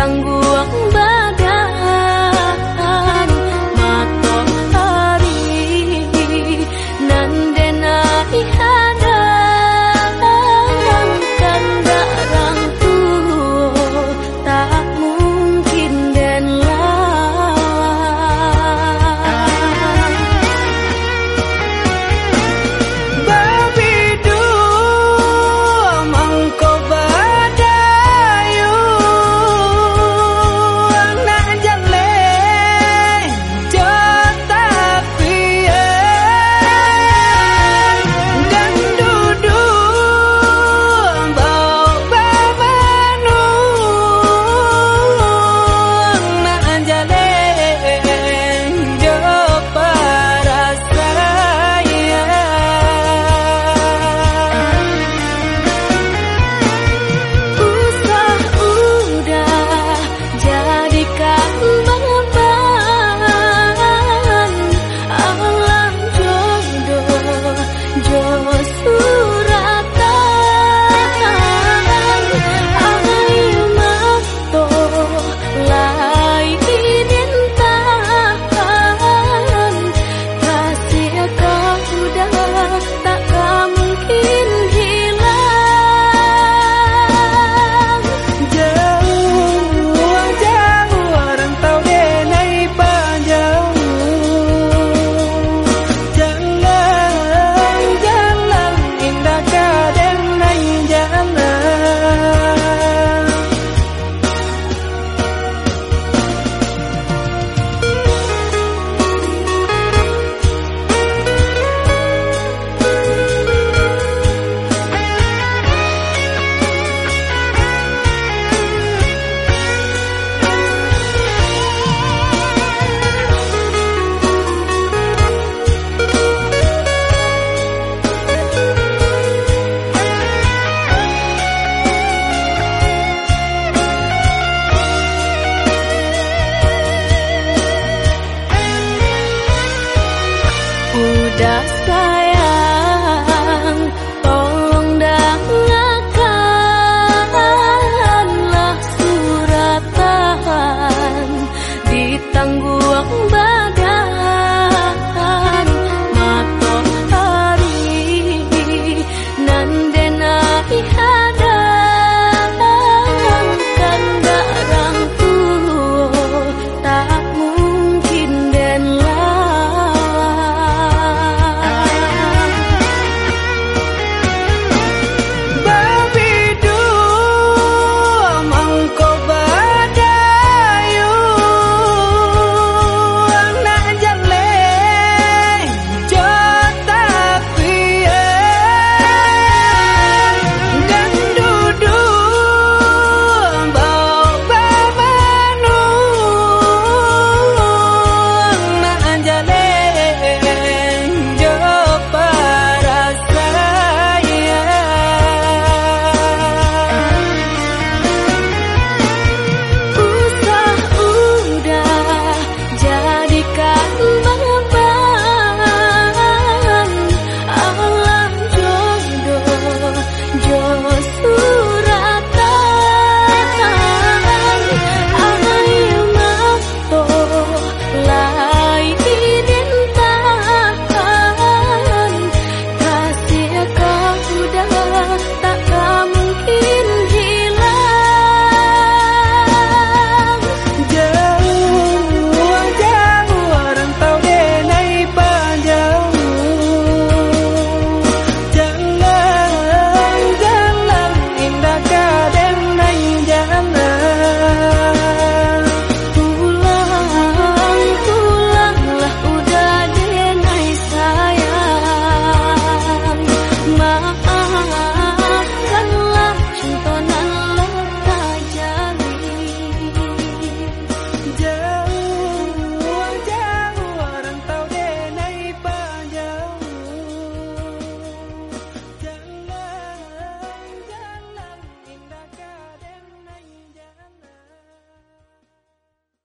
想过 dust.